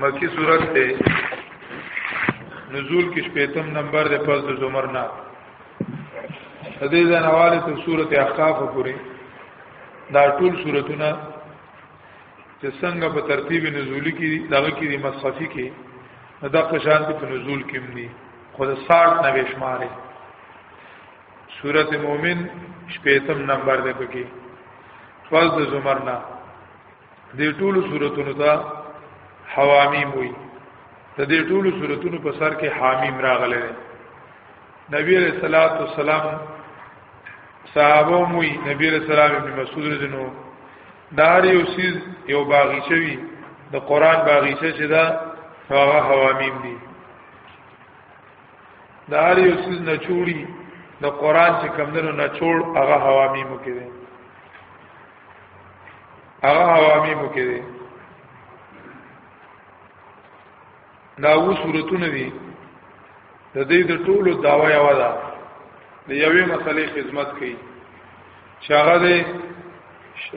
مکی صورت ته نزول کې شپږم نمبر د پس د زمر نه دې د نواله تر سورته احقاف پورې دا ټول سورتونه چې څنګه په ترتیب نزولی کې دغه کې د مصحفي کې دا قشان په نزول کې مدي خو د 60 نوې شماره سورته مؤمن شپږم نمبر ده پکې فاز د زمر نه دې ټولو صورتونو ته حوامیم وي د دې ټولو صورتونو په سر کې حامیم راغلي دي نبی علیہ الصلوۃ والسلام صحابه موي نبی علیہ السلام ابن مسعود رضی الله عنه دار یو سیز یو باغیچه وی د قران باغیچه چې دا هغه حوامیم دي دار یو سیز نه چوری د قران چې کمندونو نه چوړ هغه حوامیم کې دي هغه حوامی مو کې دي دا و صورتونه دي د دې د ټولو داوا یو ده د یوې مسلې خدمت کوي چې هغه د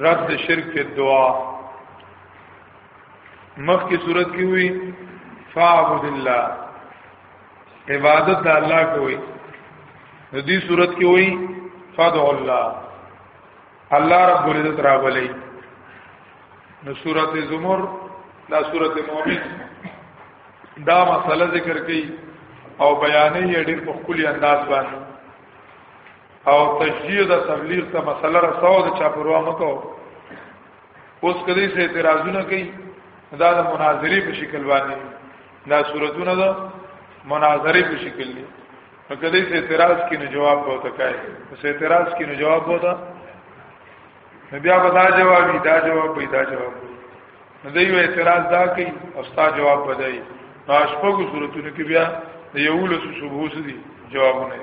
رد شرک په دعا مخ کی صورت کی ہوئی فاعبد الله عبادت د الله کوي د دې صورت کی ہوئی فدع الله الله رب العزت راولي نو سورته زمر دا سورته مؤمن دا مسله ذکر کړي او بیانې یې ډېر په خولي انداز باندې او تشجیع د تبلیغ ته مسله رساو د چا پروا مکو اوس کدي سه اعتراضونه کوي دا د مناظری په شکل باندې دا صورتونه د مناظری په شکل دي نو کدی سه اعتراض کې نو جواب بوته کای سه اعتراض کې نو جواب بوته نو بیا به دا جواب دا جواب به دا جواب نو دی اعتراض دا کوي او ستا جواب بدای نو شپږو صورتونو کې بیا د یو لس شبهو سدي جوابونه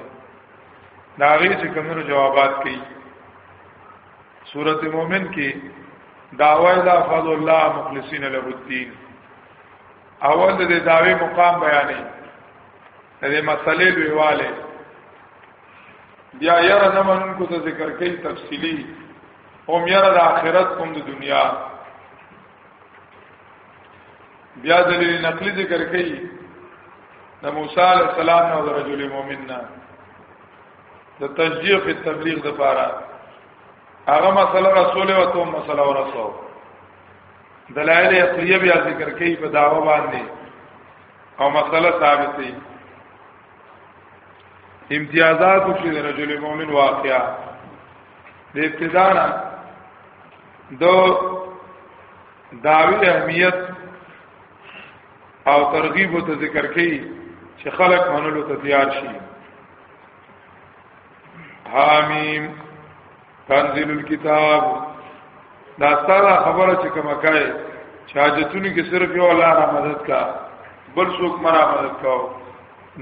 دا غي چې کومو جوابات کوي سورت مومن کې دعوی دا فضل الله مخلصین له الدین اول د دعوی مقام بیانې دې مسلې لویواله بیا یاره نه منونکو ته ذکر کوي تفصیلی هم یاره د آخرت هم د دنیا بیا دلیل نقلی ذکر کوي د موسی علی السلام او د رجل مؤمن نه د تشجیع په تبلیغ د پاره هغه مسله رسول او ته مسله ورسو دلایل عقلیه بیا ذکر کوي په داوا باندې او مسله ثابتې امتیازات چې د رجل مؤمن واقعا د ابتدا نه د داوی اهمیت او ترغیب ته ذکر کړي چې خلق منلو ته تیار شي حامیم تنزيل الكتاب دا ستاره خبره چې کومه کوي چې حاجتونو کې صرف یو الله را مدد کا بل څوک مرا مدد کا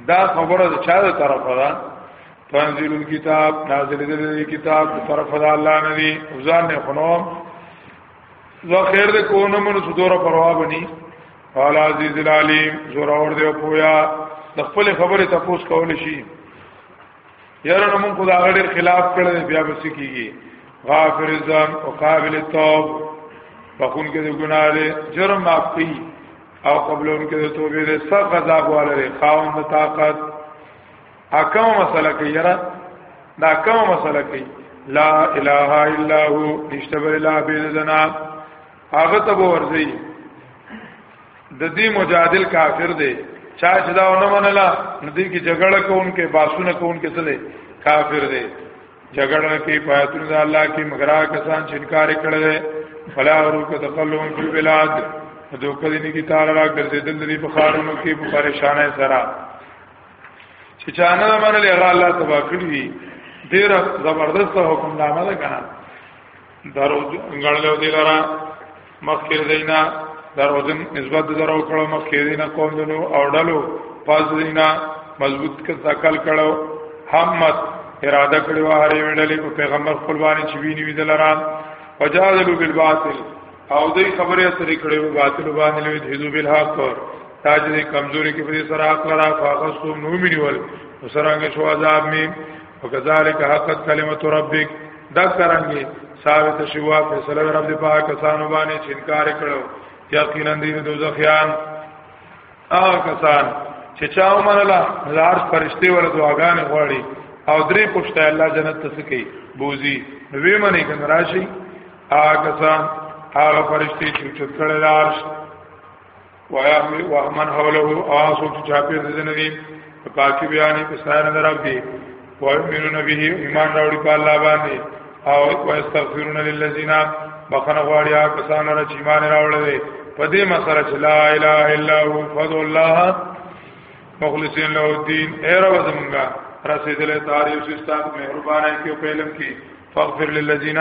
دا خبره د چا د طرفه ده تنزيل الكتاب نازل دې کتاب د طرفه ده الله نه دی ځان نه خنوم زه خیر دې کو نه منو صدور پروا بني قال عزيز العليم زور اور دې پویا د خپل خبره تاسو کول شي یاره نو موږ خدا غړي خلاف کړل بیا به سکیږي غافر ذنب او قابل توب بخون کې د ګناه دې جرم معاف کړي او قبلون کې د توبې دې سخت عذاب والے خاوند د طاقت اکم مسله کې یاره دا کوم مسله کې لا اله الا هو نشته بل اله بيدنا هغه ته ورځي د دې مجادل کافر دی چا چې دا نه منله نو دې کې جګړه کوونکې باسونه کوونکې څه دی کافر دی جګړه کې پاتون د الله کې مغرا کسان چې انکار کړل فلا ورو کو تقلون فی البلاد دو کدی نه کی تعالی را ګرځیدل دې په خارونو کې په پریشانه سره چې چانه منلې هغه الله تبا کړی ډیر زبردست حکم نامه ده کنه درو غړل دی لرا مخکې دینا درو جن نسبت درو کړو مخکې دینا قوم دنو او ډلو پاز دینا مضبوط ک ذکل کړو همت اراده کړو هرې ویډلې په پیغمبر خپل باندې چې ویني ویدل را وجادلوا بالباطل او دې خبره سره کړو باطل باندې لوي هدو بالحق تاج دې کمزوري کې په سره حق لرا فاخصو نو مینول وسرانګه شو عذاب می وکذالک حقت کلمت ربک دا څنګه ثابت شوا په سره رب دې پاک کسانو باندې چې انکار کړو یقینا دې دوزخیان هغه کسان چې چا ومنله لار فرشته ور دعاګانې غواړي او درې پښته الله جنت ته سکی بوزي وی منی کن راشي هغه کسان هغه فرشته چې چت کړه لار وایا ومن حوله آسو چې چاپیر دې نه دي پاکي بیانې په سایر نه رب دي وایمنون به ایمان راوړي په الله باندې او واستغفرون للذین بخنه غواړي هغه کسان را چې ایمان راوړل دي په دې مسله چې لا اله الا هو فضل الله مخلصین له الدين اے رب زمونږه رسیدل تعریف سیستان مهربانه کې په علم کې فاغفر للذین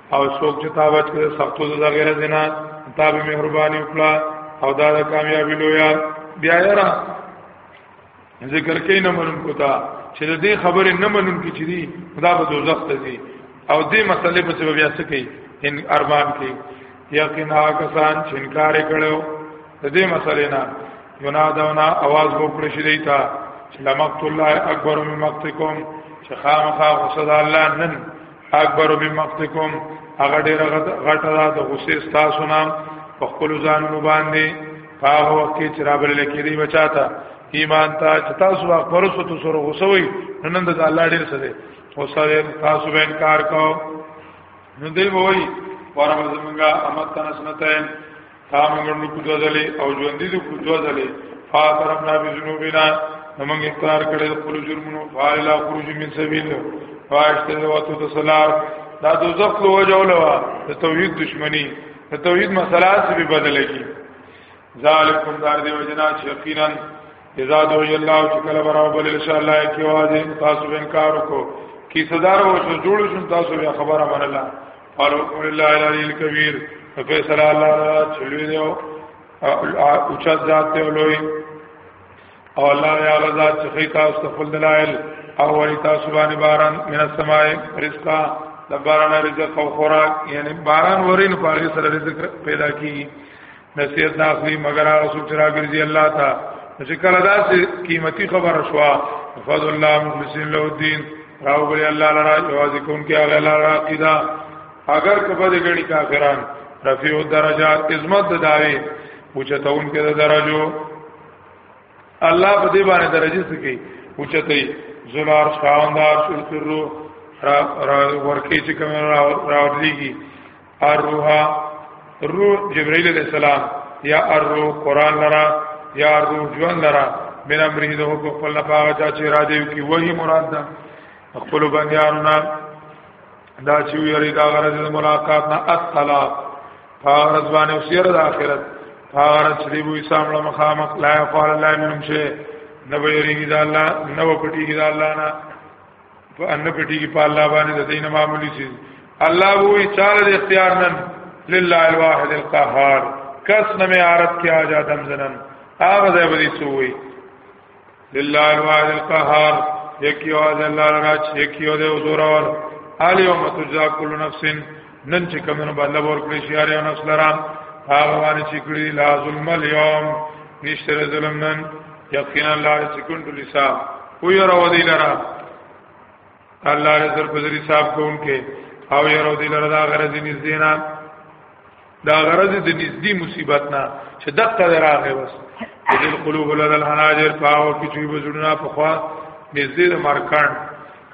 او څوک چې تا بچ کړ سختو د غیر زنا تا به مهرباني وکړه او دا د کامیابی لویا بیا یرا ذکر کوي نه منم کوتا چې د دې خبرې نه منم کې چې دی خدا به دوزخ ته ځي او دې مسلې په سبب بیا څه کوي ان ارمان کوي یقینا کسان چې انکار کړو د دې مسلې نه ینادونا आवाज وکړي شي دیتا چې لمقت الله اکبر من مقتکم چې خامخا غصه الله نن اکبر من مقتکم هغه ډیره غټه ده د غصې تاسو نام په خپل ځانونو باندې هغه وخت کې چې رابل لکېری بچاته ایمان ته چې تاسو واخ پرسو تو سره غوسوي نن د الله ډیر څه دی او سره تاسو به انکار کو نو دی وای ورغه زمونږه امت تنسنتین تا موږ نو کو دوزلې او ژوند دې کو دوزلې فاطرم نا بذنوبنا موږ اقرار کړې خپل جرمونو فاعلا خروج من سبیل فاشته وته تسلار دا دوزخ لو وجولوا د توحید دشمنی د توحید مسله سبب بدلې کی ذالکم دار دی وجنا یقینا اذا دو الله چکل براو بل ان شاء الله کی واځي تاسو انکار وکړو کی صدر و شو جوړ شو تاسو بیا خبره منله الحمد لله العلی الکبیر فیصل الله چلوی دی او اوچت ذات دی لوی او الله یا غزا چې خی تاسو ته خپل دلایل او وی تاسو باندې باران من السماء رزقا د باران رزق او خوراک یعنی باران ورین په هغه سره رزق پیدا کیږي نصیحت نه اخلي مگر هغه څوک چې راګرځي الله ته چې کله دا قیمتي خبره شو فضل الله مخلصین له الدين راو بری الله لرا جواز کوم کې هغه لرا عقیده اگر کبه دې غړي کافران رفیع درجات عظمت داوي پوښته اون کې د درجو الله په دې باندې درجه سکی پوښته زلار شاندار شرو را ورکی چې کوم را ورلېږي الروح روح جبرائیل علیہ السلام یا الروح قران لرا یا روح جوان لرا من امره د حکم خپل نه پاغه چا چې را دی کی وਹੀ مراد ده خپل بندیانو نه دا چې ویری دا غرض د ملاقات نه الطلاق فارز باندې او سیر د اخرت فارز چې دی وې سامل مخامخ لا فعل الله منهم شي نو یریږي دا الله نو پټیږي دا الله نه په ان پټي کې په الله باندې د دین معمولی شي الله وې چاله د اختیار نن لله الواحد القهار کس نه مې عارت کې آ جا دم زنن هغه ځای به دې سوې لله الواحد القهار یکیو ذل الله راج یکیو دې حضور اور الیوم تجزا کل نفسن نن چې کمنو باندې ورکړي شهري او نسلرام هغه باندې چې کړي لا ظلم اليوم نشتر ظلم نن یقینا الله چې کندو لسا خو یې راو دی لرا الله رزر پزری صاحب کوونکې او یې راو دی لرا دا غرض نږدې نه دا غرض د نږدې مصیبت نه چې دقه دراغه وس دل قلوب لد الحناجر پاو کی چوی بزړنا په خوا نږدې د مرکان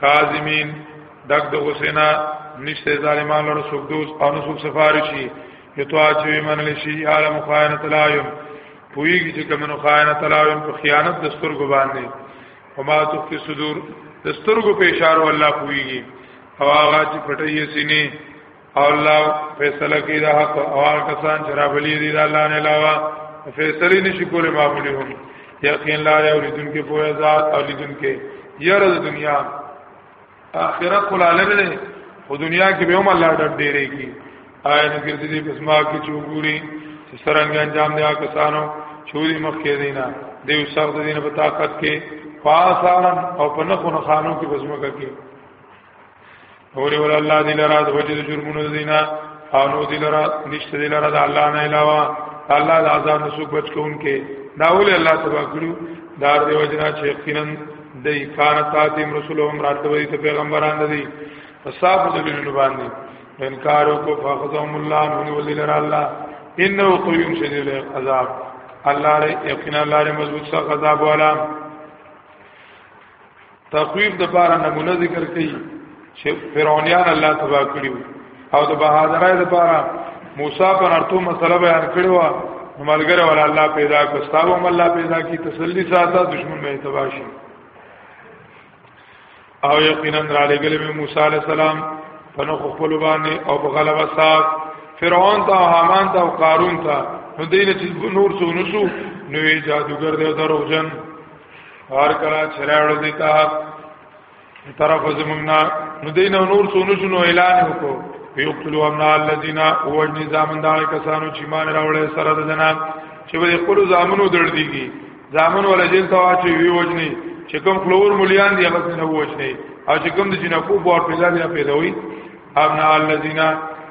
کاظمین دغه د حسینا نشته ظالمانو له سوق دوس او نو سوق سفارشي یتوا چې منل شي عالم خائنۃ العیون پویږي چې کومو خائنۃ العیون په خیانت د سترګو باندې وما تخفي صدور د سترګو په اشاره الله پویږي او هغه چې پټي سینې او الله فیصله کوي دا حق او هغه کسان چې را بلی دي الله نه علاوه فیصله نشي کولای معمولی هم یقین لا یوریدن کې پوهه ذات او لیدن کې یره د دنیا اخرت خو لاله نه دی خو دنیا کې به هم الله ډډ ډېرې کی آیا نو ګرځي دې پس ما کې چوغوري چې سرنګ انجام دی کسانو چوری مخ کې دینا دیو سخت دین په طاقت کې فاسارن او په نخو نخانو کې بزمه کې اوري ول الله دې لرا د وجد جرمونو دینا او نو دې لرا نشته دې لرا د الله نه علاوه الله د عذاب نسوک بچ کوونکې دا ول الله تبارک کړو دار دی وجنا چې یقینا دای کان تاتیم رسولهم راتوي ته پیغمبران دي صاحب د بنو باندې انکار کو فخذهم الله من ولل الله انه قیوم شدید عذاب الله ر یقینا الله ر مضبوط څخه عذاب والا تخویف د بار نمونه ذکر کړي چې فرعونیان الله تبا کړیو او د بهادرای لپاره موسی په نرتو مسله بیان کړو نو ملګری ولا الله پیدا کو ستاسو هم الله پیدا کی تسلی ساته دشمن مې تباشي او یقینا را لګل مې موسی علی السلام په نو خپل باندې او په غلبه صاحب فرعون ته حامان ته او قارون ته نو دینه چې نور څو نسو نوې جادوګر دی دروژن هر کله چرایړو دیتا طرف زمنګنا نو دین نور سونو شنو اعلان وکړو یقتلوا امنا الذين وجني زامن دا کسانو چې مان راوړې سره د جناب چې به خپل زامنو دړ دیږي زامن ولا جن ته واچي وی وجني چې کوم فلور مليان دی هغه نه وجني او چې کوم د جنکو بور پیدا دی پیدا وي امنا الذين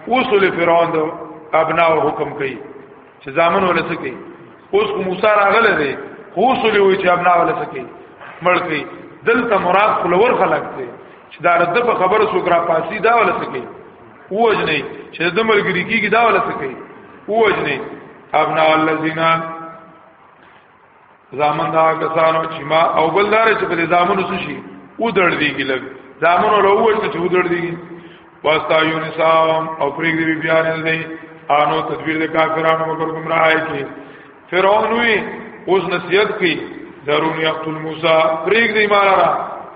وصل فرعون ابنا حکم کوي چې ځامن ولا څه کوي اوس موسی راغله دی خو سولې وي چې ابنا ولا څه کوي مړ کوي دلته مراد خلور خلق دی چې دا رد په خبره سوګرا پاسی دا ولا څه کوي اوج نه چې د ملګری کیږي دا ولا څه کوي اوج نه ابنا الذین زامن دا کسانو چې ما او بلدار چې په زامنو څه شي او دړ دیږي لګ زامنو له وښ چې او دړ دیږي واستا یونسام او پرېګ دی بیا نه دی انو تدبیر د کافرانو مگر گمراهی کی فرعون وی اوس نصیحت کی ضرور یقتل موسی پرېګ دی مارا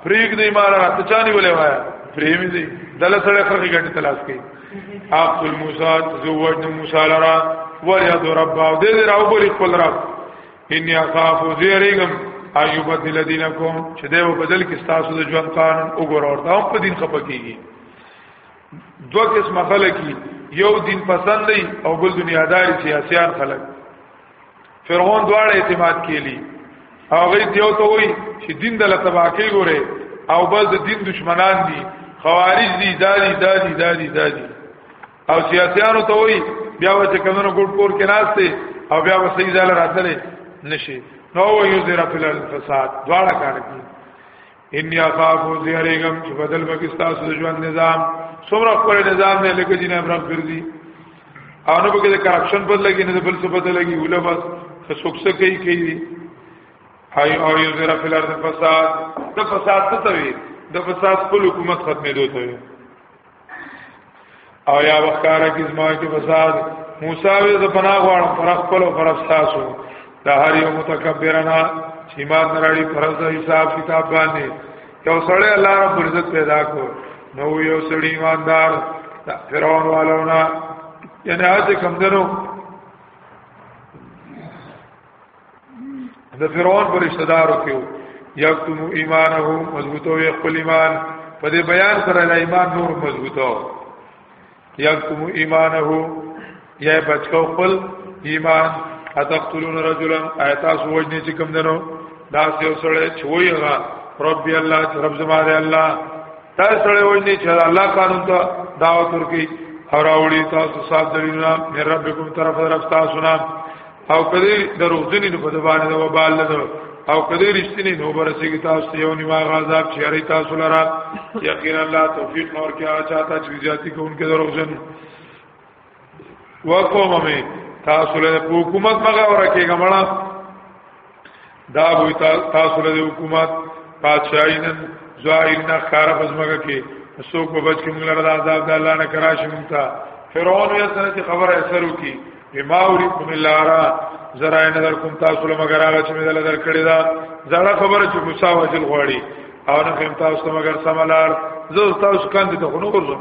پرېګ دی مارا ته چانی ولې وایا پرېمی دی دله سره خرخه ګټه تلاش کی اقل موسی زوج د موسی لرا ولید رب او دې راو بری خپل رب ان یخاف زیرګم ایوب دل دینکم چې دې په بدل کې تاسو د ژوند قانون وګور او تاسو په دین خپکیږي دوه قسم خلک یو دین پسند او بل دنیادار سیاسيان خلک فرعون دواړه اعتماد کیلی او غي دیو ته وای چې دین د لتباکی ګوره او بل د دین دشمنان دي خوارج دي دادي دادي دادي دادي او سیاسيانو ته وای بیا و چې کمنو ګډ کور کې ناشته او بیا و صحیح ځاله راتلې نشي نو یو زیرا فلل فساد دواړه کار کوي ان یاخاف زهریګم چې بدل به تاسو د ژوند نظام څومره خپل نظام نه لکه جنې امرخ ګرځي او نه به د کرپشن په لګي نه بل څه په لګي ولا بس فسوکسه کوي کوي هاي او یو زرا په لار د فساد د فساد څه توي د فساد خپل حکومت ختمې دوته او یا وکاره کی زما کی فساد موسی وی ز پنا غواړم پر خپل او پر تاسو دا هر یو متکبرنا چې ما نراړي فرض حساب کتاب باندې یو سړی الله رب عزت پیدا کو نو یو سړی ایماندار فرعون والونا یعنی هغه کم درو د فرعون پر رشتہ دارو کې یکتم ایمانه مضبوطو وي خپل ایمان په دې بیان سره د ایمان نور مضبوطو یکتم ایمانه یا بچو خپل ایمان اتقتلون رجلا ایتاس وجنی چې کوم دنو دا یو سره چوي غا ربي الله رب زماره الله تا سره وجنی چې الله قانون ته دعوت ورکي اور اوړي تاسو صاحب دلینا مې ربکم طرف طرف تاسو نه او کدی دروغجنی نو په دبانې د وبال نه او کدی رښتینی نو برسېږي تاسو یو نیما غذاب چې اړې تاسو لرا یقینا الله توفیق نور کې هغه چاته چې زیاتی کوونکې دروغجن وقوم می تاسو له حکومت مګه ورکه ګمړه دا وی تاسو له حکومت پاتشاینن ظاهر نه خار پزماګه کې سوق په بچ کې موږ لره عذاب د الله نه کراشي مونږ ته فرعون یې سره چې خبره اثر وکي بما اوریکم الله را زرای نظر کوم تاسو له مگر هغه چې مدل در کړی دا زړه خبره چې موسی وجل غواړي او نه کوم تاسو مگر سملار زه تاسو کاندې ته خنو ورځم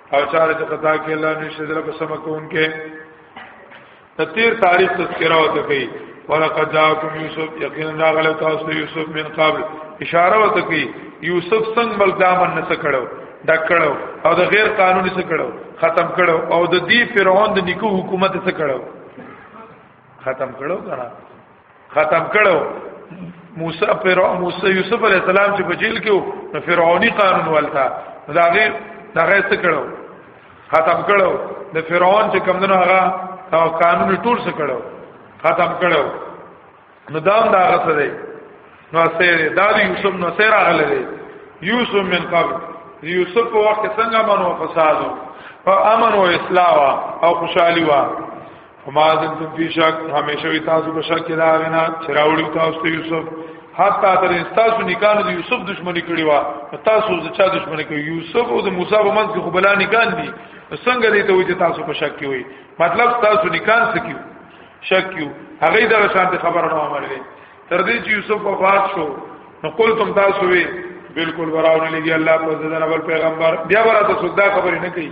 او چاره چې قطا کې الله نشته دل په سم کون کې تیر تاریخ تذکرہ وته کوي ولقد جاءكم يوسف یقینا راغله تاسو ته یوسف من قبل اشاره وته کوي یوسف څنګه مل دامن نه سکړو ډکړو او د غیر قانوني سکړو ختم کړو او د دې فرعون د نیکو حکومت سکړو ختم کړو کنه ختم کړو موسی پر موسی یوسف علی السلام چې په جیل کې وو فرعونی قانون ولتا دا غي دا غي څه کړو ختم کړو د فرعون چې کم دنو هغه قانون ټول څه کړو ختم کړو نو دا هم دا غته دی نو سیر دا یوسف نو سیر هغه دی یوسف من قبل یوسف په وخت څنګه منو فسادو او امن او اصلاح او خوشحالي وا فما زنتم فی شک همیشه وی تاسو په شک کې دا غنا چراوړی تاسو ته یوسف حتی تر تاسو نکاح د یوسف دښمنی کړی و تاسو د چا دښمنی کړی یوسف او د موسی په منځ کې خو بلا نکاح دي څنګه دې ته وی چې تاسو په شک کې وي مطلب تاسو نکاح سکیو شک کیو هغه دا شانت خبره نه عمل وی تر دې چې یوسف وفات شو نو قلتم تاسو وی بالکل وراونه لګي الله په ځدن بل پیغمبر بیا ورته سودا خبرې نه کوي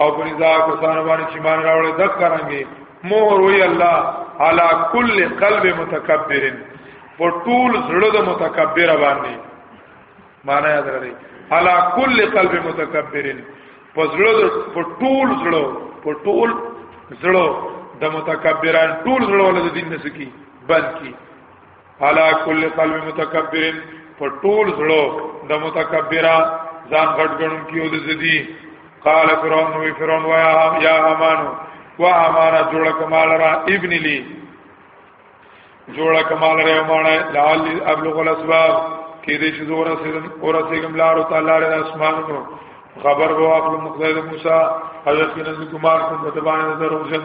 او په دا کسان باندې چې مان راوړل د کرانګي مور وی الله علا کل قلب متکبر په ټول زړه د متکبر باندې معنا یاد لري علا کل قلب متکبر په زړه په ټول زړه په ټول زړه د متکبران ټول زړه ول د دین نسکی بند کی علا کل قلب متکبرن په ټول زړه د متکبره ځان غټ غنون کیو د زدی قال فرعون وی فرعون ویا یا همان وا همارا جوړ کمال را ابن لی جوړ کمال را مانه لعل ابلغ الاسباب کې دې چې زور سره اور سیګم لار او تعالی له اسمانونو خبر وو خپل مقصد موسی حضرت نبی ګمان کوم په تبانه درو جن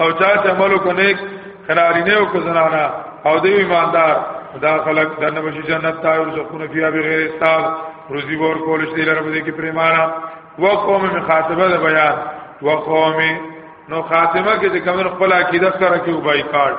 او چا چې عمل وکړ نیک خناری نه وکړ زنانا او دی ایماندار دا خلق د نبشي جنت ته ورزقونه فيها بغیر حساب روزي ور کول شي لره بده کې پریمانا وقوم من خاطبه د بیان وقوم نو خاتمه کې د کمن خپل عقیده سره کې وبای کارت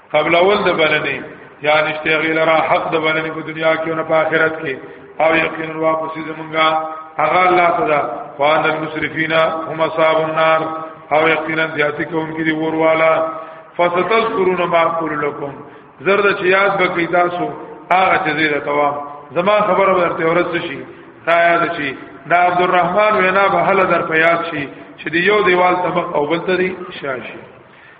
قبل اول د بلنې یا نشته غیر را حق د بلنې په دنیا کې او نه په آخرت کې او یقینا واپس زمونږه هغه الله تعالی فان المسرفین هم اصحاب النار او یقینا زیاتی کوونکې دی وروالا فستذكرون ما اقول لكم زرد چې یاد بکې تاسو هغه چې زیاده توام زما خبره ورته ورته شي دا یاد شي دا عبدالرحمن وینا به هله در په یاد شي چې دی یو دیوال طبق او بل تری شاشي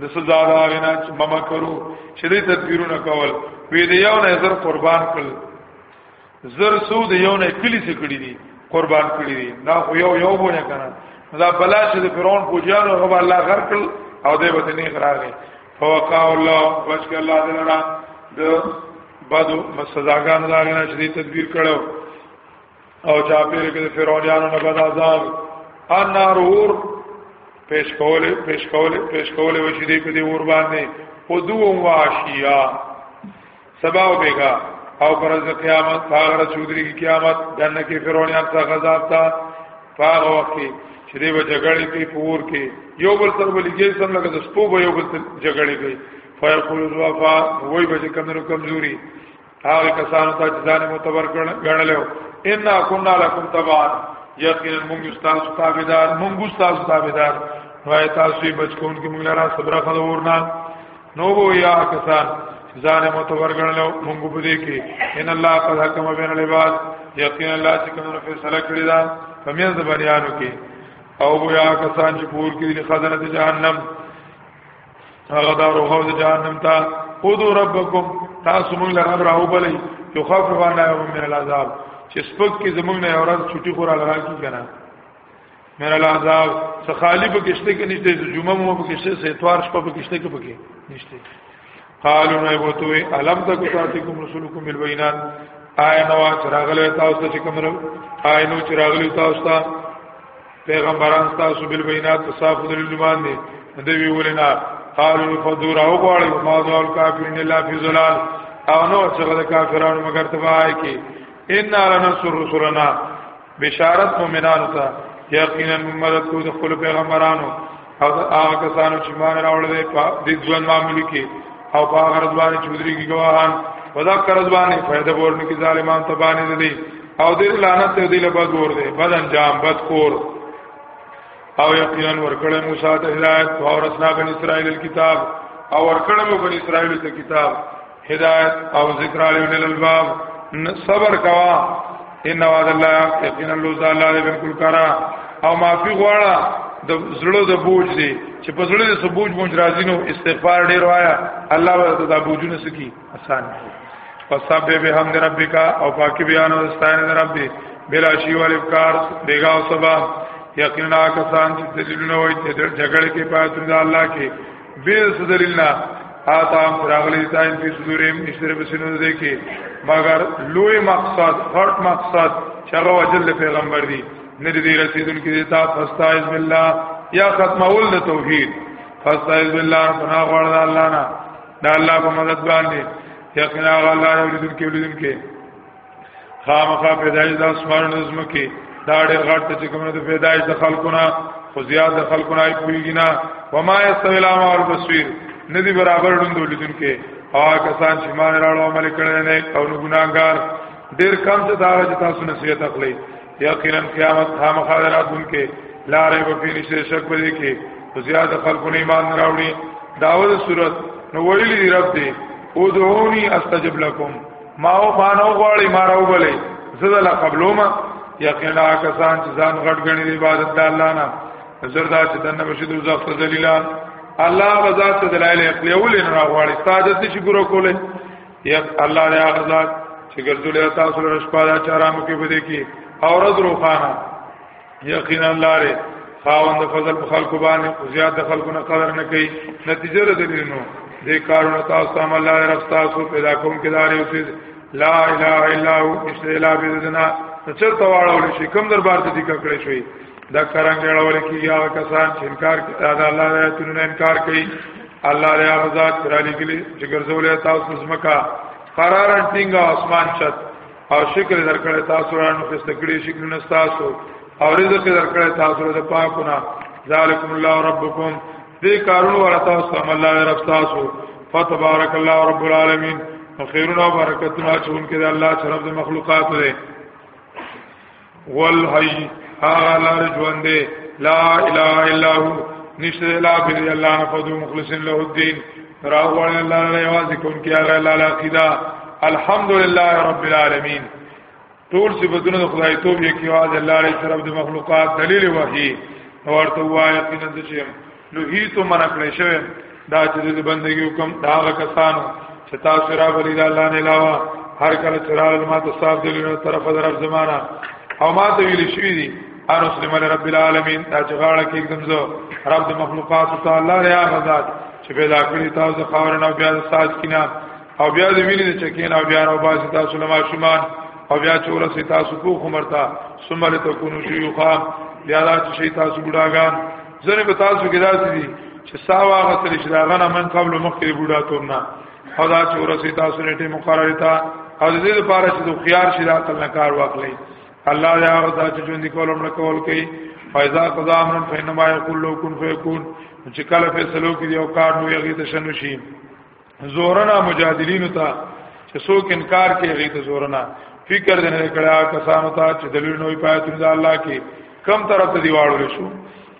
د سزا داغنا چې مما کرو چې دې تدبیرونه کول وی دې یو نه زر قربان کړ زر سو دې یو نه کلی څه کړی دي قربان کړی دي دا خو یو یو بونه کنه دا بلا چې د فرعون پوجانو هغه الله غر کړ او دې به نه غراغه فوقا الله وجک الله دې را د بدو مسزاګان داغنا چې دې تدبیر کړو او چاپیر کې فرعونانو نه بد عذاب ان نارور پیش کوله پیش کوله پیش کوله و چې دې په دې ور باندې او دوه واشیا سبا او بیگا او پر ورځ قیامت هغه چودري کی قیامت جننه کې فرعونان څخه عذاب تا هغه وخت چې دې به جګړې کې پور کې یو بل سره ولګي سم لکه د سپو به یو بل جګړې کوي فیقول ضعفا وای به کمزوري هغه کسانو ته چې ځان متبر ګڼلو ان كنا لكم تبعا یقینا موږ تاسو تابعدار موږ تاسو تابعدار وای تاسو بچون کې موږ لرا صبر خلورنا نو وو یا کسان ځان متبر ګڼلو موږ په دې کې ان الله قد حکم بین العباد یقینا الله چې کوم فیصله کړی دا فمیز بنیانو کې او وو یا کسان چې پور کې د خزانه جهنم هغه دا روغو د جهنم ته او دو ربکم تاسو موږ له رب راو بلې یو خاف باندې یو من العذاب چې سپک کې زمونږ نه اورز چټي خورا لرا کی کنه من العذاب سخالی په کشته کې نشته جمعه مو په کشته سه اتوار شپه په کشته کې پکې نشته قالو نو بوتوي الم تک تاتکم رسولکم بالبينات آیا نو چراغله تاسو ته کوم آیا نو چراغله تاسو ته پیغمبران تاسو بل بینات صاف دل ایمان دي دوی ویولنا قالوا فدور او غواړي ما ذال کافرین الا فی ظلال او نو چې د کافرانو مگر تباہی کی ان لننصر رسلنا بشارت مومنانو ته یقینا مدد کو د خپل پیغمبرانو او دا هغه کسانو چې مان راوړل دي په دې ځوان معاملې کې او په هغه ځوان چې ودري کې ګواهان ودا کر ځوان فائدہ ورنه کې ظالمان تبانه دي او دې لعنت دې له بد ور دي بد انجام بد کور او یقینا ورکړې موسی ته هدایت او رسنا بن اسرائیل کتاب او ورکړې بن اسرائیل ته کتاب هدایت او ذکر علی اول الباب صبر کوا ان وعد الله یقینا لو زالا بالکل کرا او معافی غواړه د زړه د بوج دی چې په زړه د سبوج مونږ راځي نو استغفار ډیر وایا الله به د بوجونه سکی آسان کړي فصاب به هم در رب کا او پاکي بیان او استاین در رب بلا شی ول افکار بیگا او سبا یقینا کسان چې دلیلونه وایي چې جګړه کې پاتې د الله کې بیر صدر الله آتا راغلی تاین فی صدوریم اشتر بسنو دے کې مگر لوی مقصد فرد مقصد چغه وجل پیغمبر دی ندی دی رسیدون کې دیتا فاستعذ بالله یا ختم اول د توحید فاستعذ بالله پنا غوړ الله نه دا الله په مدد باندې یقینا الله یې دې کې ولې دې کې خامخا پیدایش د اسمان نظم کې دا ډېر غټ چې کومه د پیدایش د خلقونه خو زیات د خلقونه یې پوریږي نه وما یستوی العام والبصیر ندی برابر ډوندو لیدون کې او کسان چې مان راړو عمل کړي نه او نو ګناګار ډېر کم ته دا چې تاسو نصیحت اخلي یقینا قیامت خامخا راتون کې لارې په پیری شي شک پدې کې خو زیات د خلقونه ایمان راوړي داوود صورت نو ویلي رب دې او دعونی استجب لكم ما او بانو غواړي ما راو بلې زړه لا قبلوما یقینا کسان چې ځان غټ غني د عبادت د الله نه زردا چې دنه بشي د زاف ذلیلا الله غزا ته دلایل عقلی اول نه راغواړي ساجت شي ګورو کوله یا الله دې غزا چې ګرځولې تاسو له شپه د چارامو کې بده کې او رز روخانه یقینا لاره خاوند فضل په خلکو باندې او زیات خلکو نه قدر نه کوي نتیجه ده دینو دې کارونه تاسو هم الله رب تاسو پیدا کوم کې داري او لا اله الا هو اشهد لا بذنا چر تواړول شي کوم دربار ته دي کړې شوی دا کرنګ اړول کی یا کسان چې انکار کوي دا الله دې تنه انکار کوي الله دې آزاد ترالی کلی چې ګرځولې تاسو زمکا قرارن ټینګه اسمان چت او شکر درکړې تاسو را نو خسته کړې شکر نه تاسو او رزق درکړې تاسو د پاکونه ذالکم الله ربکم دې کارونو ور تاسو هم الله رب تاسو فتبارک الله رب العالمین خیرونه برکتونه چون کې د الله طرف د مخلوقات لري والحی هغه لار ژوند دی لا اله الا هو نشته الا بالله الله نفذ مخلصین له الدين راغوړ الله له یوازې کوم کې هغه الله عقیده الحمدلله رب العالمین ټول صفاتونه د خدای توب یې کې واځ الله لري طرف د مخلوقات دلیل وحی ورته وایي چې نو هیڅ منع کړی شوی دا چې د بندګي حکم دا کسانو چې تاسو را بلی دا الله نه علاوه هر کله چې را ما ته صاحب دې له طرفه درف زمانہ او ما ته ویل شوی دي ان اسلم رب العالمین دا چې غاړه کې کوم زه رب د مخلوقات تعالی ریا غزاد چې پیدا کړی تاسو خاور نه بیا ساز کینا او بیا دې ویل چې کین او بیا راو باز تاسو لما شومان او بیا چې ورسې تاسو کو خمرتا ثم لتكونوا شيوخا بیا دا چې تاسو بډاګان ځنه په تاسو کې داسې دي چې ساوا غتل چې دا غنه من قبل مخکې بوډا تورنا او دا چې ورسې تاسو نه ټیم مقرر تا او دې لپاره چې دوه خيار شي دا تل کار واخلي الله دې هغه دا چې ژوند کولم نه کول کوي فایزا قضا امر فینما یقول لو کن فیکون چې کله فیصلو کې یو کار نو یغی ته شنو شي زورنا مجادلین ته چې څوک انکار کوي غي ته زورنا فکر دې نه کړه کسانو ته چې دلیل نوې پاتې نه الله کې کم طرف ته دیواړل شو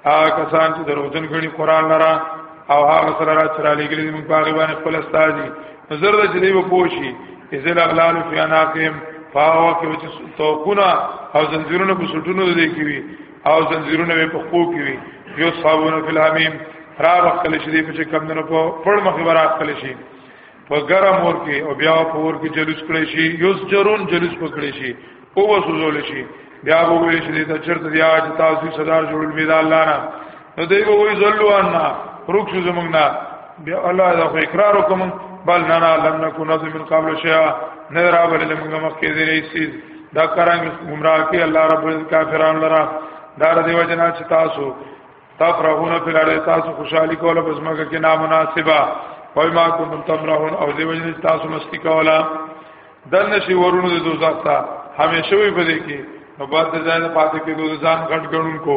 هغه کسان چې دروځن غني قران لرا او هغه سره را چر علی ګلې موږ باغ باندې خپل استاد دي نظر دې دې و پوشي ازل اغلال فی اناقم فاو کې چې توقونه او زنجیرونه په سټونو دې کې وي او زنجیرونه به په خو کې وي یو صابونه فل حمیم را وکړل شي دې په کم دنو په پړ مخ برا کړل شي په ګرم اور کې او بیا په اور کې جلوس کړی شي یو جرون جلوس پکړی شي او وسوزول شي بیا وګورئ چې د چرته دی اج تاسو صدر جوړ می دا الله نه نو دی به وی زلو ان رخص زمنګ نه بیا الله دا خو اقرار وکم بل نه نه لم نکو نذ من قبل شیا نه را بل لمغه مخ کې دې ایسیز دا کران گمراه کې الله رب کافران لرا دار دیو جنا چې تاسو تفرحون فی الارض تاسو خوشحالی کوله بس مګه کې نامناسبه وای ما کوم تمرحون او دیو جنا تاسو مستی کوله دن شي ورونو د دوزخ ته همیشه وي بده کې نو بعد ځان پاتې کې دوزان غټ غړونکو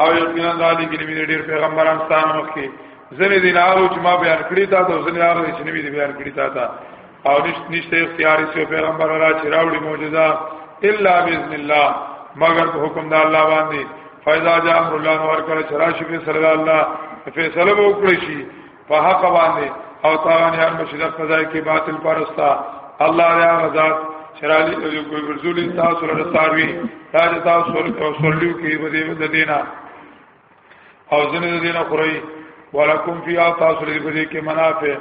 او یقینا دا دي کې نبی ډیر پیغمبران ستانه مخکې ځنې دي نارو چې ما بیان کړی تا ته ځنې هغه چې نبی دي بیان کړی تا ته او نشته نشته اختیاري چې پیغمبر را چې راوړي معجزه الا باذن الله مگر په حکم د الله باندې فیضا جاء امر الله نور کړه چې راشي په صلی الله فیصله وکړي شي په حق باندې او تاوان یار مشرف فضای کې باطل پرستا الله یا غزاد شرالی کوئی رسول تاسو له ساروی تاج تاسو او سرلیو کې بده بده دینا او زنه دینا خوري ولکم فی تاسو لري بده کې منافع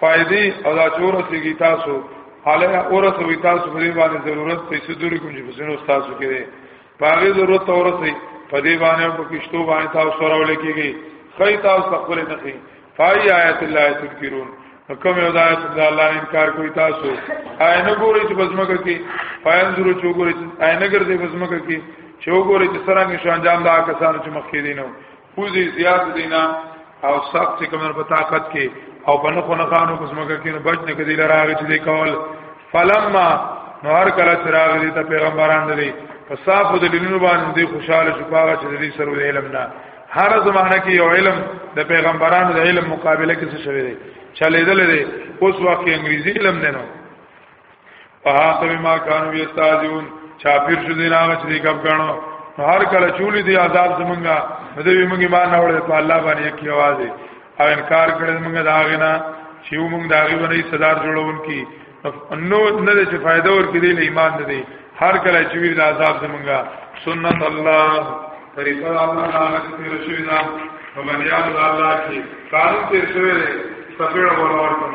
فائدې او دا چور سیږي تاسو حاله اورسوي تاسو په دې باندې ضرورت پیسې دوری کوم چې پسینو تاسو کې پاغه ضرورت اورسي په دې باندې په کشتو باندې تاسو سره ولکېږي خی تاسو خپل نه خي فای آیت الله تذکرون کوم یو دایت د الله انکار کوي تاسو آینه ګوري چې بزمګه کې پاین زرو چې ګوري آینه ګرځي بزمګه کې چې ګوري چې سره نشان جام دا کسان چې مخکې دي نو پوزي زیات دینا او سب چې کومه په طاقت کې او په نخو نخانو کومګه کې نو بچ نه کدي لراغ چې دی کول فلما نو هر کله چې راغلی ته پیغمبران دی په صاف دلیلونو باندې دی خوشاله شو پاغه چې دی سره د علم نه هر زمانه کې یو علم د پیغمبرانو د علم مقابله کې څه شوی دی چلیدل دی اوس وخت انګریزي علم نه نو په هغه به ما کانو یستاجون چا پیر شو دین هغه چې کب کانو هر کله چولی دی عذاب زمونږه دوی موږ ایمان نه وړي په الله باندې یو کی आवाज او انکار کړي موږ دا غنا چې موږ دا غي باندې صدر جوړون کی نو نه چې فائدہ ور کې دی ایمان نه دی هر کله چې ویل عذاب زمونږه سنت الله طریقه الله تعالی چې تیر شوی دا په باندې الله کې قانون تیر شوی دی سپېړه ورور کوم